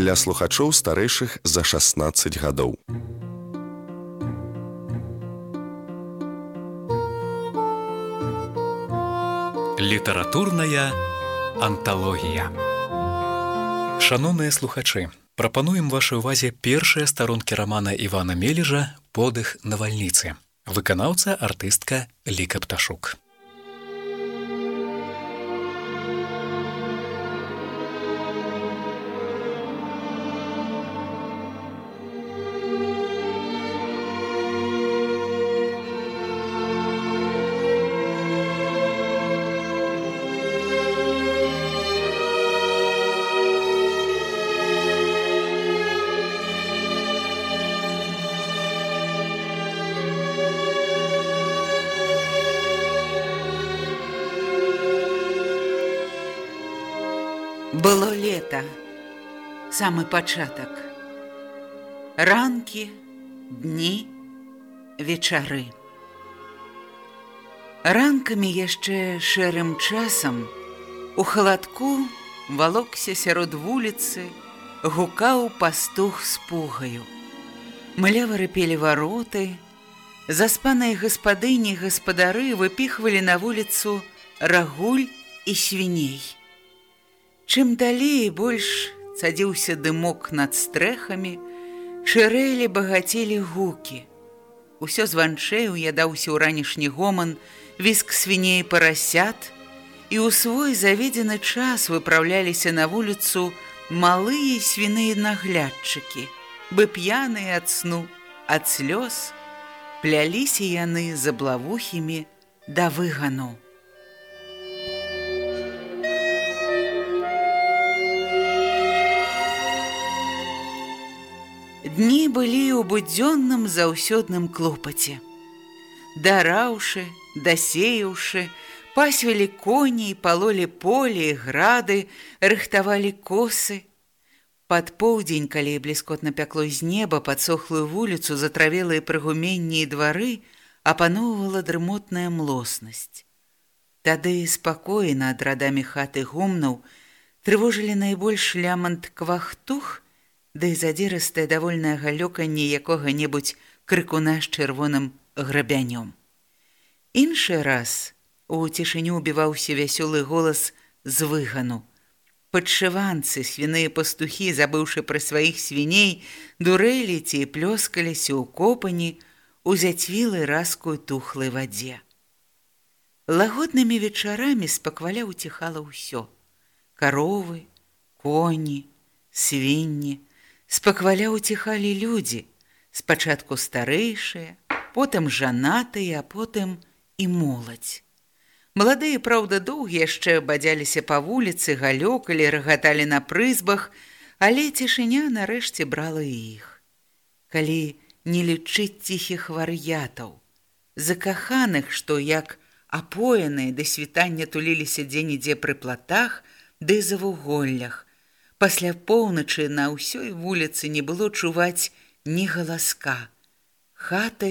для слухачоў старэйшых за 16 гадоў. Літаратурная анталогія. Шаноўныя слухачы, прапануем вашай увазе першыя старонкі рамана Івана Мележа подых навальніцы. Выканаўца артыстка Ліка Пташук. Было лето, самы пачатак. Ранкі, дні, вечары. Ранкамі яшчэ шэрым часам у халадку валокся сярод вуліцы, гукаў пастух з пугаю. Млява рыпелі вароты, заспанай гаспадыні гаспадары выпіхвалі на вуліцу рагуль і свіней. Чым далей больш цадзіўся дымок над стрэхамі, шырэлі багацелі гукі. Усё званчэй уядаўся ў ранішні гоман, віск свіней парасят, і ў свой заведзены час выпраўляліся на вуліцу малыя свіныя наглядчыкі, бы п'яныя ад сну, ад слёз, пляліся яны за блавухімі да выгану. Дні былі ў будзённым заўсёдным клопаце. Дараўшы, дасеяўшы, пасвілі коней, палолі полі, грады, рыхтавалі косы. Пад поўдзень, калі бліскотна пякло з неба падсохлую вуліцу затравелыя прыгуменні і двары, апаноўвала дрымотная млоснасць. Тады спакоі над радамі хаты гумнаў трывожылі найбольш лямант квахтух, ды задзірыстае давольнае галёканне якога-небудзь крыкуна з чырвоным грабянём. Іншы раз у цішыню убіваўся вясёлы голас з выгану. Падшыванцы свіныя пастухі, забыўшы пра сваіх свіней, дурэлі ці плёскаліся ў копані, узяцвілы раскую тухлай вадзе. Лагоднымі вечарамі спакваля уціхала ўсё: каровы, коні, свінні, Спакваля уціхалі людзі, спачатку старэйшыя, потым жанатыя, а потым і моладзь. Маладыя, праўда, доўгі яшчэ бадзяліся па вуліцы, галёкалі, рагаталі на прызбах, але цішыня нарэшце брала іх. Калі не лічыць ціхіх вар'ятаў, закаханых, што як апоеныя да світання туліліся дзе-нідзе пры платах, ды за вуголлях, Пасля поўначы на ўсёй вуліцы не было чуваць ні галаска. Хаты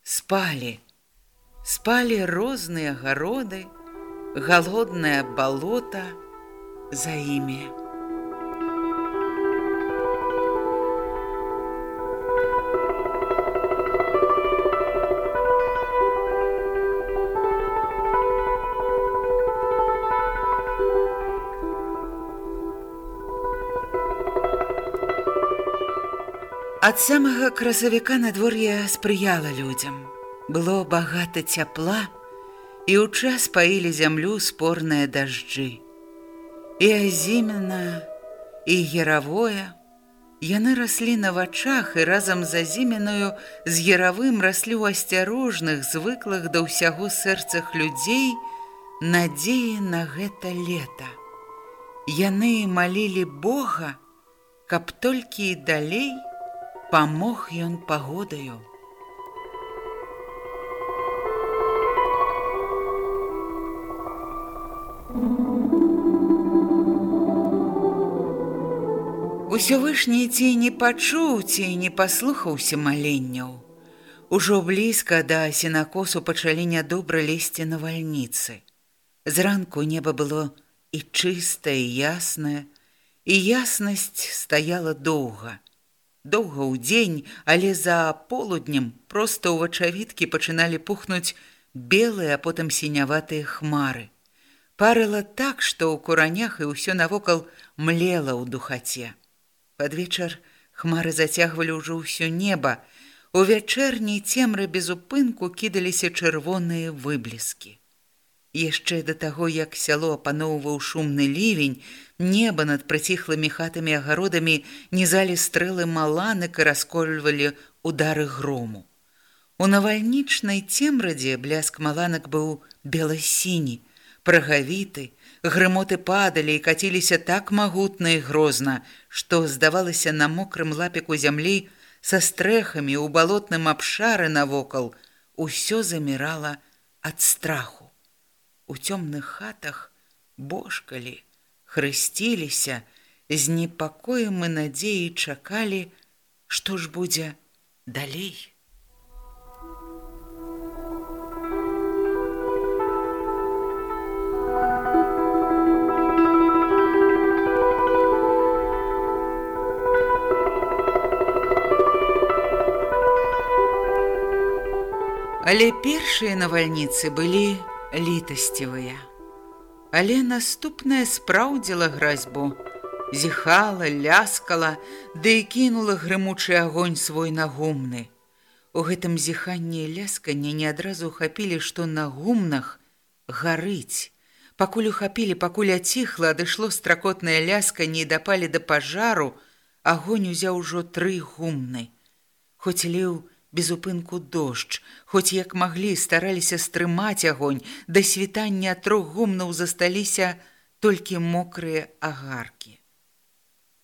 спалі. Спалі розныя гароды, галоднае балота за імі. Ад самага красавіка надвор'я спрыяла людзям. Было багата цяпла, і ў час паілі зямлю спорныя дажджы. І азімена, і геравое, яны раслі на вачах і разам за зіменную з геравым раслі ў асцярожных, звыклых да ўсяго сэрцах людзей надзеі на гэта лета. Яны малілі Бога, каб толькі і далей, памог ён пагодаю. Усё вышні ці не пачуў ці не паслухаўся маленняў. Ужо блізка да сенакосу пачалі нядобра лезці на вальніцы. Зранку неба было і чыстае, яснае, і яснасць стаяла доўга. Доўга ў дзень, але за полуднем проста ў вачавіткі пачыналі пухнуць белыя, а потым сіняватыя хмары. Парыла так, што ў куранях і ўсё навокал млела ў духаце. Пад вечар хмары зацягвалі ўжо ўсё неба. У вячэрняй цемры без упынку кідаліся чырвоныя выбліскі. Яшчэ да таго, як сяло апаноўваў шумны лівень, неба над прыціхлымі хатамі агародамі нізалі стрэлы маланак і раскольвалі удары грому. У навальнічнай цемрадзе бляск маланак быў бела-сіні, прагавіты, грымоты падалі і каціліся так магутна і грозна, што здавалася на мокрым лапіку зямлі са стрэхамі ў балотным абшары навокал, усё замірала ад страху. У цёмных хатах божкалі, хрысціліся, з непакоем і надзеі чакалі, што ж будзе далей. Але першыя навальніцы былі літасцівыя. Але наступная спраўдзіла гразьбу, зіхала, ляскала, ды і кінула грымучы агонь свой нагумны. У гэтым зіханні лясканне не адразу хапілі, што на гумнах гарыць. Пакуль ухапілі, пакуль аціхла, адышло стракотнае лясканне і дапалі да пажару, агонь узяў ужо тры гумны. Хоць леў, без упынку дождж, хоць як маглі стараліся стрымаць агонь, да світання трох гумнаў засталіся толькі мокрыя агаркі.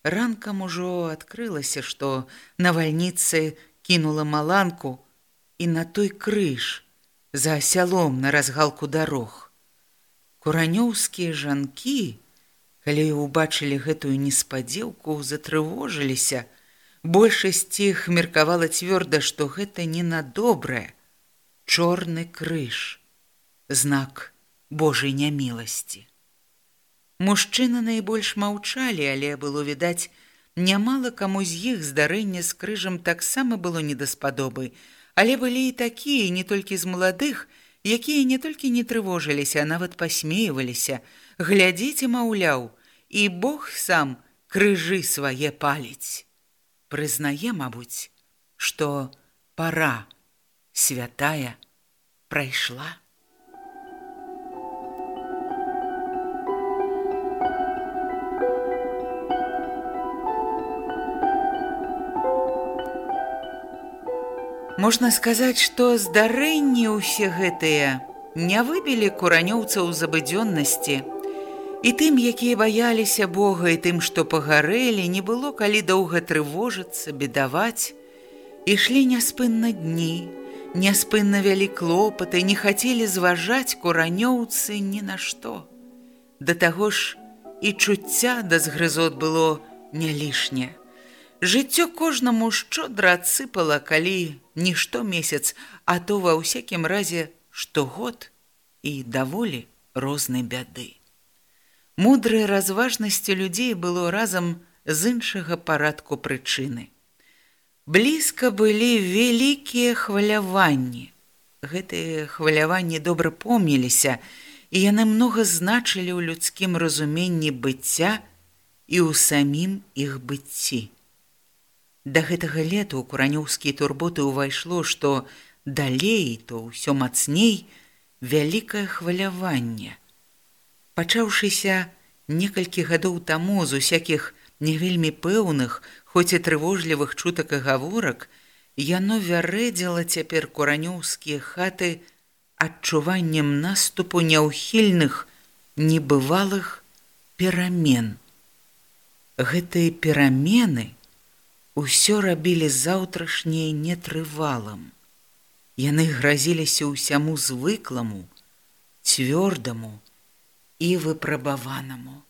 Ранкам ужо адкрылася, што навальніцы кінула маланку і на той крыж за сялом на разгалку дарог. Куранёўскія жанкі, калі ўбачылі гэтую неспадзеўку, затрывожыліся, Большасць іх меркавала цвёрда, што гэта не на добрае, чорны крыж, знак Божай няміласці. Мужчыны найбольш маўчалі, але было відаць, нямала каму з іх здарэнне з крыжам таксама было недаспадобы, але былі і такія не толькі з маладых, якія не толькі не трывожыліся, а нават пасмейваліся, глядзіце, маўляў, і Бог сам крыжы свае паліць прызнае, мабуць, што пара святая прайшла. Можна сказаць, што здарэнні ўсе гэтыя не выбілі куранёўцаў забыдзённасці, І тым, якія баяліся Бога і тым, што пагарэлі, не было калі доўга трывожыцца, бедаваць. Ішлі няспынна дні, няспынна вялі клопаты, не хацелі зважаць куранёўцы ні на што. Да таго ж і чуцця да згрызот было не лішне. Жыццё кожнаму шчодра адсыпала, калі нішто месяц, а то ва ўсякім разе штогод і даволі рознай бяды. Мудрай разважнасцю людзей было разам з іншага парадку прычыны. Блізка былі вялікія хваляванні. Гэтыя хваляванні добра помніліся, і яны многа значылі ў людскім разуменні быцця і ў самім іх быцці. Да гэтага лета ў куранёўскія турботы ўвайшло, што далей то ўсё мацней вялікае хваляванне пачаўшыся некалькі гадоў таму з усякіх не вельмі пэўных, хоць і трывожлівых чутак і гаворак, яно вярэдзіла цяпер куранёўскія хаты адчуваннем наступу няўхільных, небывалых перамен. Гэтыя перамены ўсё рабілі заўтрашняе нетрывалам. Яны гразіліся ўсяму звыкламу, цвёрдаму, і выпрабаванаму.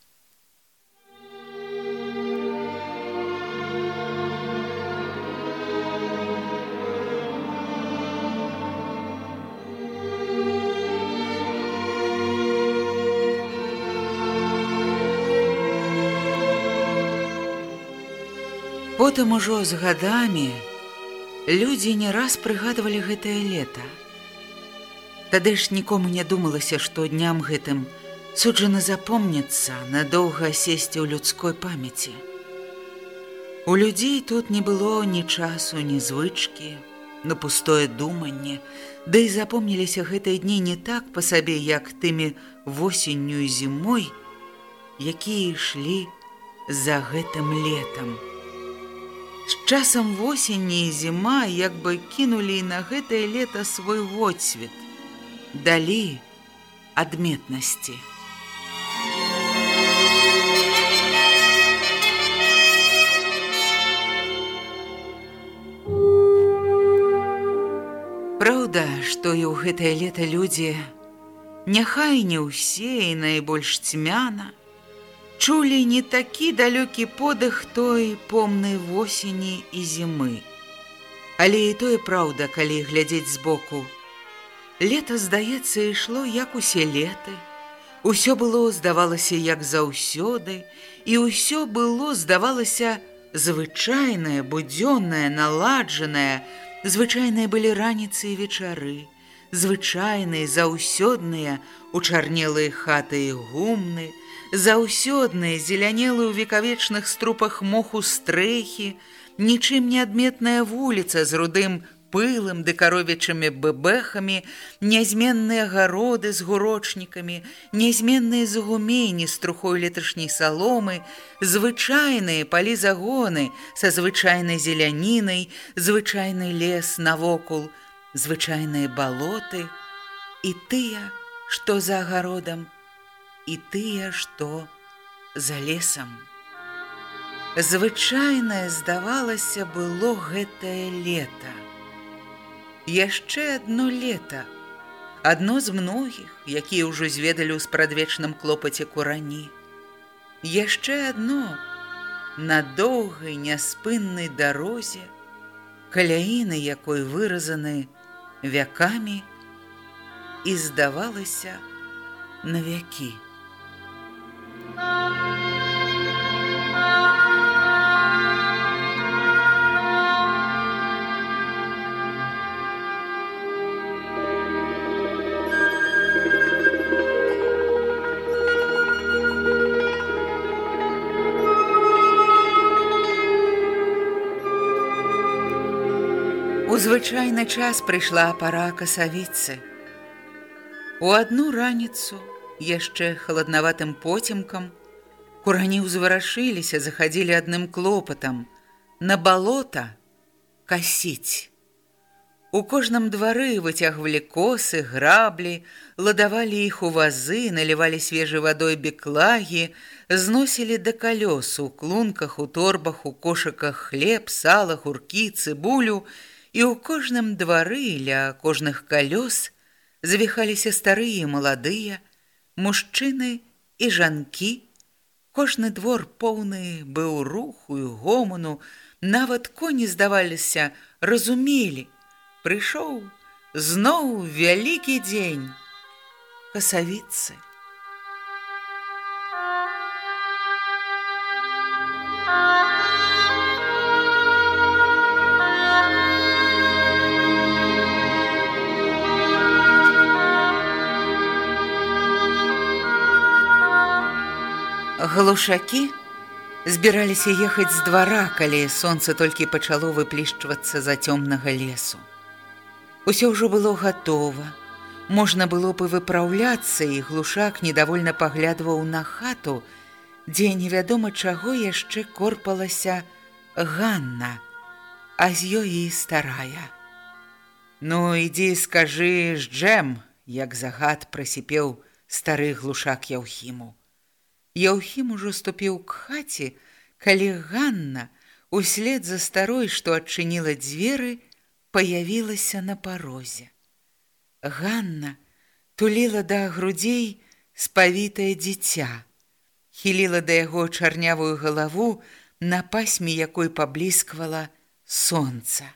Потым ужо з гадамі людзі не раз прыгадвалі гэтае лета. Тады ж нікому не думалася, што дням гэтым суджана запомніцца надоўга сесці ў людской памяці. У людзей тут не было ні часу, ні звычкі, на пустое думанне, да і запомніліся гэтыя дні не так па сабе, як тымі восенню і зімой, якія ішлі за гэтым летам. З часам восені і зіма як бы кінулі на гэтае лета свой водсвет, далі адметнасці. Праўда, што і ў гэтае лета людзі, няхай не ўсе і найбольш цьмяна, чулі не такі далёкі подых той помнай восені і зімы. Але і тое праўда, калі глядзець збоку. Лета, здаецца, ішло як усе леты. Усё было, здавалася, як заўсёды, і ўсё было, здавалася, звычайнае, будзённае, наладжанае, Звычайныя былі раніцы і вечары, звычайныя заўсёдныя учарнелыя хаты і гумны, заўсёдныя зелянелы ў векавечных струпах моху стрэхі, нічым не адметная вуліца з рудым пылам дэкаровічымі бэбэхамі, нязменныя гароды з гурочнікамі, нязменныя загумені з трухой леташняй саломы, звычайныя палі загоны са звычайнай зелянінай, звычайны лес навокул, звычайныя балоты і тыя, што за агародам, і тыя, што за лесам. Звычайнае здавалася было гэтае лета яшчэ одно лето адно з многіх якія ўжо зведалі ў спрадвечным клопаце курані. Яшчэ одно на доўгай няспыннай дарозе каляіны якой выразаны вякамі і здавалася на вякі звычайны час прыйшла пара касавіцы. У адну раніцу, яшчэ халаднаватым поцемкам, курані ўзварашыліся, захадзілі адным клопатам, на балота касіць. У кожным двары выцягвалі косы, граблі, ладавалі іх у вазы, налівалі свежай вадой беклагі, зносілі да калёс у клунках, у торбах, у кошыках хлеб, сала, гуркі, цыбулю, і ў кожным двары ля кожных калёс завіхаліся старыя маладыя, мужчыны і жанкі. Кожны двор поўны быў рухую гоману, нават коні здаваліся, разумелі. Прыйшоў зноў вялікі дзень. Касавіцы. Глушакі збіраліся ехаць з двара, калі сонца толькі пачало выплішчвацца за цёмнага лесу. Усё ўжо было гатова. Можна было бы выпраўляцца, і глушак недовольна паглядваў на хату, дзе невядома чаго яшчэ корпалася Ганна, а з ёй і старая. Ну, ідзі, скажы ж джэм, як загад прасіпеў стары глушак Яўхіму. Яўхім ужо ступіў к хаце, калі Ганна, услед за старой, што адчыніла дзверы, паявілася на парозе. Ганна туліла да грудзей спавітае дзіця, хіліла да яго чарнявую галаву, на пасьме якой паблісквала сонца.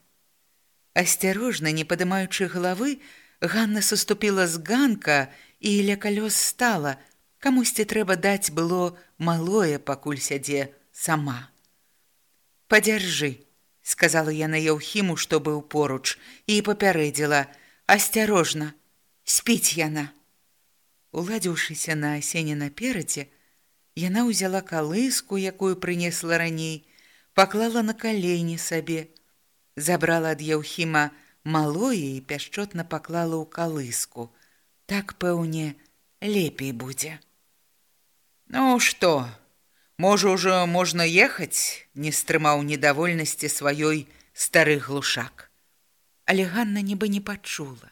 Асцярожна, не падымаючы галавы, Ганна саступіла з ганка і ля калёс стала, камусьці трэба даць было малое пакуль сядзе сама. Падзяржы, сказала яна Яўхіму, што быў поруч, і папярэдзіла: асцярожна, спіць яна. Уладзіўшыся на асене наперадзе, яна ўзяла калыску, якую прынесла раней, паклала на калені сабе, забрала ад Яўхіма малое і пяшчотна паклала ў калыску. Так, пэўне, лепей будзе. Ну што, можа ўжо можна ехаць, не стрымаў недовольнасці сваёй стары глушак. Але Ганна нібы не пачула.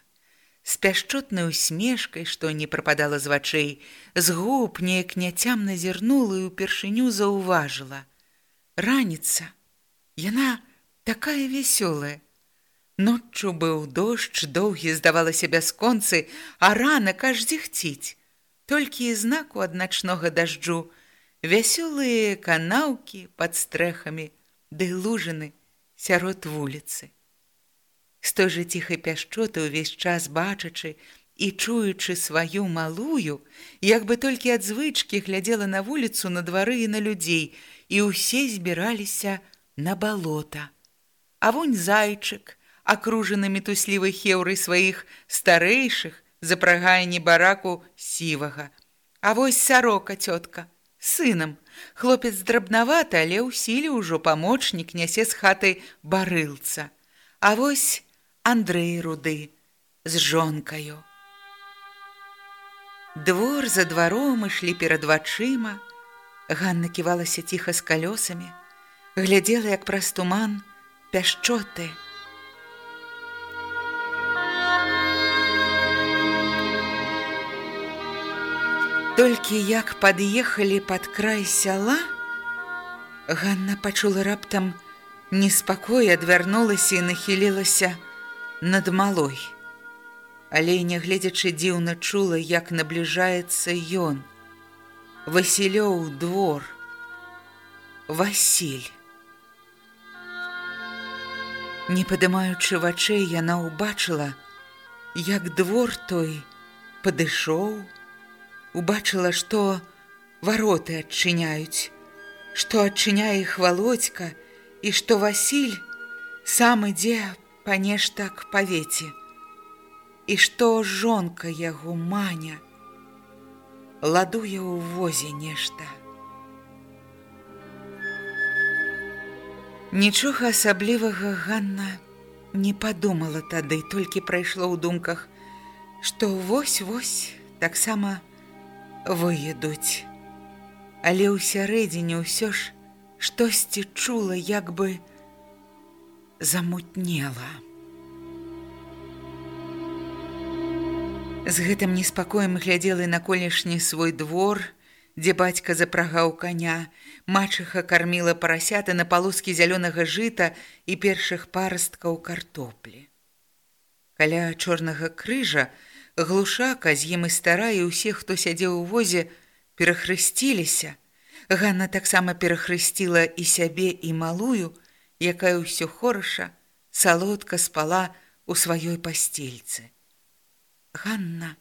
З пяшчотнай усмешкай, што не прападала з вачэй, з губ неяк няцям назірнула і ўпершыню заўважыла. Раніца, яна такая вясёлая. Ноччу быў дождж, доўгі здавалася бясконцы, а ранак аж дзіхціць толькі і знаку ад начнога дажджу, вясёлыя канаўкі пад стрэхамі, ды лужыны сярод вуліцы. З той жа ціхай пяшчоты ўвесь час бачачы і чуючы сваю малую, як бы толькі ад звычкі глядзела на вуліцу на двары і на людзей, і ўсе збіраліся на балота. А вунь зайчык, акружаны мітуслівай хеўрай сваіх старэйшых, запрагае небараку сівага. А вось сарока цётка, сынам, хлопец драбнаваты, але ў сіле ўжо памочнік нясе з хаты барылца. А вось Андрэй руды з жонкаю. Двор за дваром ішлі перад вачыма, Ганна ківалася ціха з калёсамі, глядзела, як праз туман пяшчоты, Толькі як пад'ехалі пад край сяла, Ганна пачула раптам неспакой, адвярнулася і нахілілася над малой. Але нягледзячы дзіўна чула, як набліжаецца ён. Васілёў двор. Васіль. Не падымаючы вачэй, яна ўбачыла, як двор той падышоў, убачыла, што вароты адчыняюць, што адчыняе іх валодзька і што Васіль сам ідзе па нешта к павеце. І што жонка яго маня ладуе ў возе нешта. Нічога асаблівага Ганна не падумала тады, толькі прайшло ў думках, што вось-вось таксама, выедуць. Але ў сярэдзіне ўсё ж штосьці чула, як бы замутнела. З гэтым неспакоем глядзела на колішні свой двор, дзе бацька запрагаў коня, мачыха карміла парасята на палоскі зялёнага жыта і першых парасткаў картоплі. Каля чорнага крыжа, Глушака з ім і стара і ўсе, хто сядзеў у возе, перахрысціліся. Ганна таксама перахрысціла і сябе і малую, якая ўсё хораша, салодка спала у сваёй пасцельцы. Ганна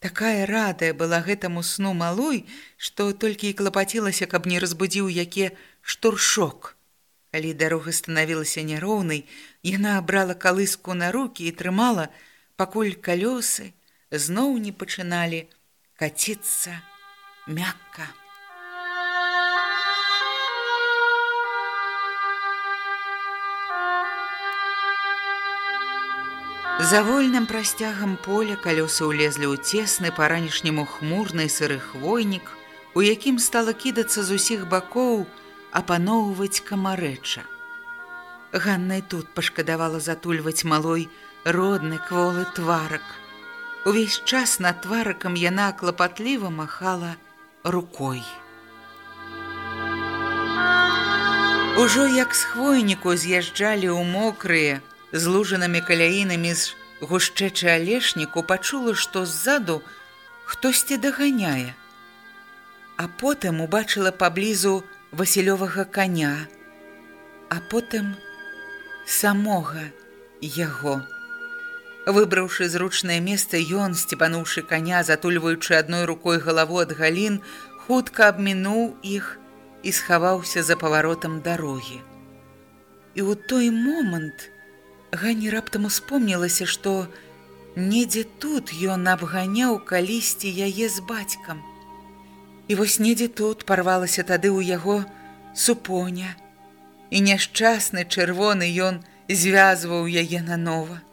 такая радая была гэтаму сну малой, што толькі і клапацілася, каб не разбудзіў яке штуршок. Калі дарога станавілася няроўнай, яна абрала калыску на рукі і трымала, пакуль калёсы, зноў не пачыналі каціцца мякка. За вольным прасцягам поля калёсы ўлезлі ў цесны па-ранішняму хмурны сыры хвойнік, у якім стала кідацца з усіх бакоў апаноўваць камарэча. Ганна і тут пашкадавала затульваць малой родны кволы тварак. Увесь час над тварыкам яна клапатліва махала рукой. Ужо як з хвойніку з'язджалі ў мокрыя, з лужанымі каляінамі з гушчэчы алешніку пачула, што ззаду хтосьці даганяе. А потым убачыла паблізу васілёвага каня, а потым самога яго. Выбраўшы зручнае месца, ён, сцепануўшы каня, затульваючы адной рукой галаву ад галін, хутка абмінуў іх і схаваўся за паваротам дарогі. І ў той момант Гані раптам успомнілася, што недзе тут ён абганяў калісьці яе з бацькам. І вось недзе тут парвалася тады ў яго супоня, і няшчасны чырвоны ён звязваў яе нанова.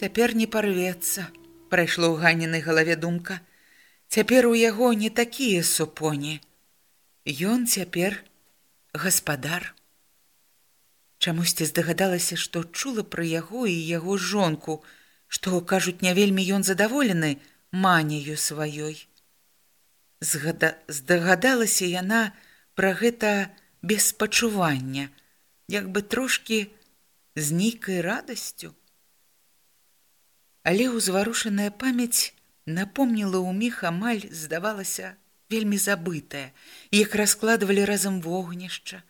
Цяпер не парвецца, прайшло ў ганенай галаве думка. Цяпер у яго не такія супоні. Ён цяпер гаспадар. Чамусьці здагадалася, што чула пра яго і яго жонку, што, кажуць, не вельмі ён задаволены маняю сваёй. Згада... Здагадалася яна пра гэта без пачування, як бы трошкі з нейкай радасцю. Але ўзварушаная памяць напомніла ў міг амаль, здавалася, вельмі забытая, як раскладвалі разам вогнішча,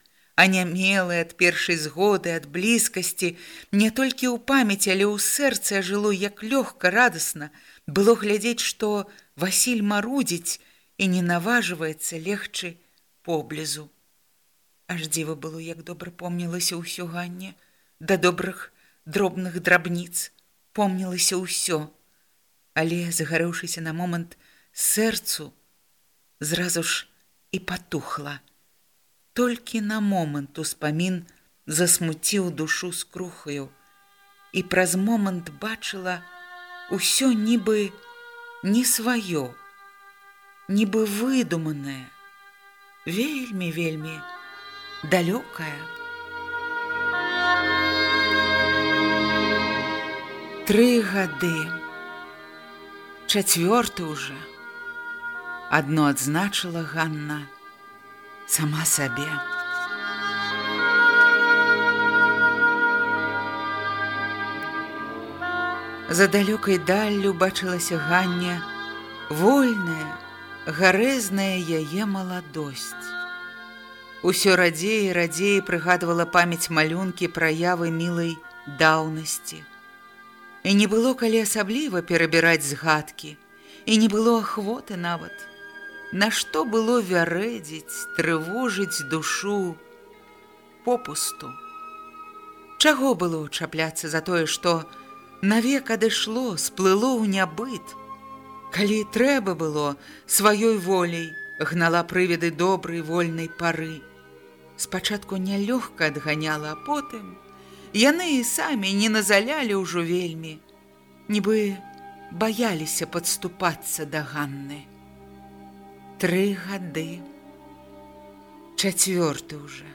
анямелы ад першай згоды ад блізкасці. Не толькі ў памяць але ў сэрцы жыло як лёгка радасна. Было глядзець што васіль марудзіць і не наважваецца легчы поблізу. Аж дзіва было як добра помнілася ўсё ганне да добрых дробных драбніц помнілася ўсё але загарэўшыся на момант сэрцу зразу ж і патухла. Толькі на момант успамін засмуціў душу з крухаю і праз момант бачыла ўсё нібы не сваё нібы выдуманае вельмі вельмі далёкае тры гады чацвёрты уже адно адзначыла Ганна сама сабе. За далёкай даллю бачылася ганне, вольная, гарэзная яе маладосць. Усё радзей і радзей прыгадвала памяць малюнкі праявы мілай даўнасці. І не было калі асабліва перабіраць згадкі, і не было ахвоты нават, Нашто было вярэдзіць, трывожыць душу попусту. Чаго было чапляцца за тое, што навек адышло, сплыло ў нябыт. Калі трэба было сваёй волей гнала прыведы добрай вольнай пары. Спачатку нялёгка адганяла, а потым яны і самі не назалялі ўжо вельмі, нібы баяліся падступацца да ганны. Тры гады. Чацвёрты уже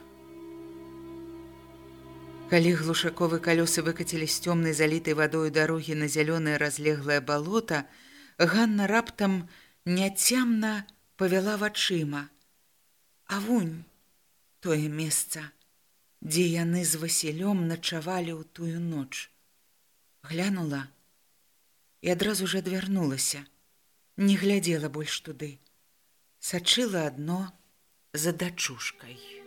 калі глушаковы калёсы выкацілі з цёмнай залітай вадою дарогі на зялёнае разлеглае балота ганна раптам няцямна павяла вачыма. А вунь тое месца дзе яны з васілём начавалі ў тую ноч глянула і адразу ж адвярнулася не глядзела больш туды сачыла адно за дачушкай.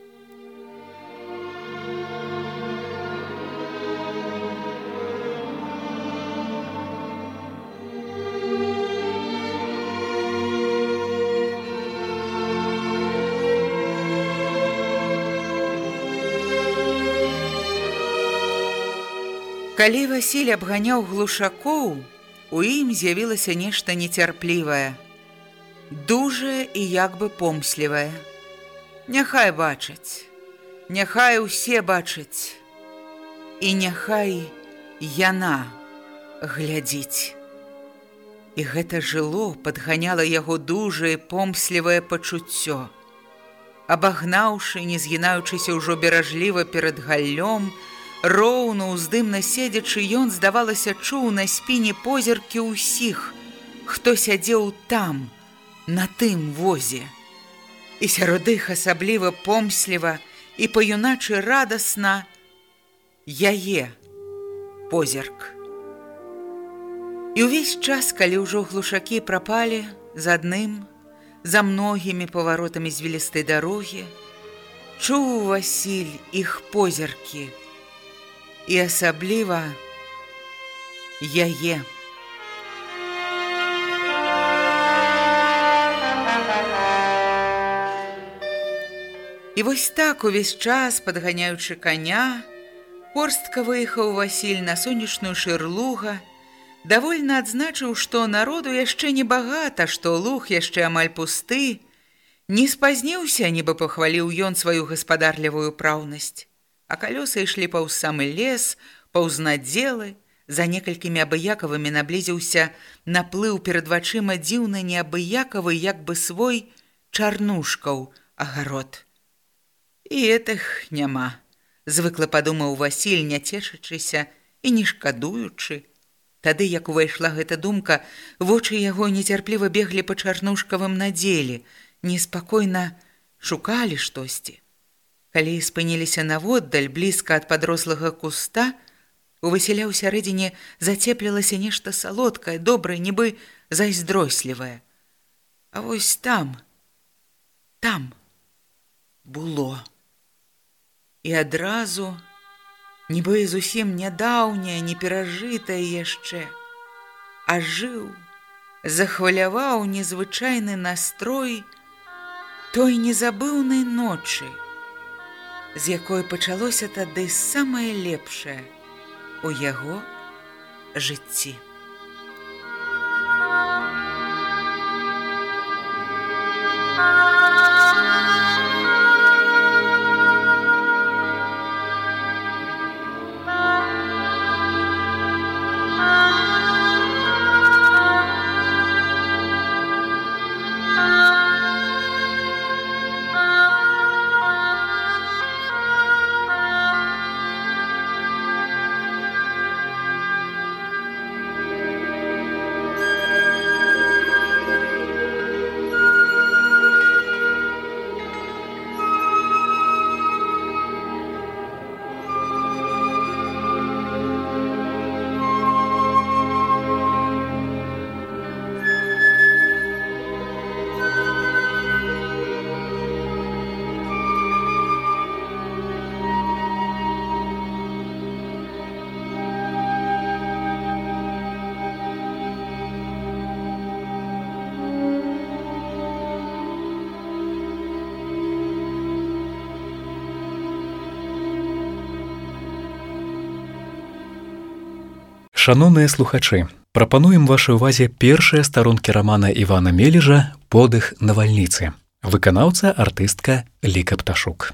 Калі Васіль абганяў глушакоў, у ім з'явілася нешта нецярплівае – дужае і як бы помслівае. Няхай бачаць, Няхай усе бачаць. І няхай яна глядзіць. І гэта жыло падганяла яго дужае помслівае пачуццё. Абагнаўшы, не згінаючыся ўжо беражліва перад галлём, роўна ўздымна седзячы ён, здавалася, чуў на спіне позіркі ўсіх, хто сядзеў там, на тым возе. І сярод іх асабліва помсліва і па-юначы радасна яе позірк. І ўвесь час, калі ўжо глушакі прапалі з адным, за многімі паваротамі звілістай дарогі, чуў Васіль іх позіркі і асабліва яе. І вось так увесь час, падганяючы каня, порстка выехаў Васіль на сонечную шырлуга, давольна адзначыў, што народу яшчэ небагата, што луг яшчэ амаль пусты, не спазніўся, нібы пахваліў ён сваю гаспадарлівую праўнасць. А калёсы ішлі паўз самы лес, паўз надзелы, за некалькімі абыякавымі наблізіўся наплыў перад вачыма дзіўна неабыякавы, як бы свой чарнушкаў агарод. І этых няма, звыкла падумаў Васіль, не цешачыся і не шкадуючы. Тады, як увайшла гэта думка, вочы яго нецярпліва беглі па чарнушкавым надзелі, неспакойна шукалі штосьці. Калі спыніліся наводдаль блізка ад падрослага куста, у Васіля ў сярэдзіне зацеплілася нешта салодкае, добрае, нібы зайздрослівае. А вось там, там было і адразу нібы зусім нядаўняе не перажытае яшчэ а жыў захваляваў незвычайны настрой той незабыўнай ночы з якой пачалося тады самае лепшае у яго жыцці Шаноўныя слухачы, прапануем вашай увазе першыя старонкі рамана Івана Мележа подых навальніцы. Выканаўца артыстка Ліка Пташук.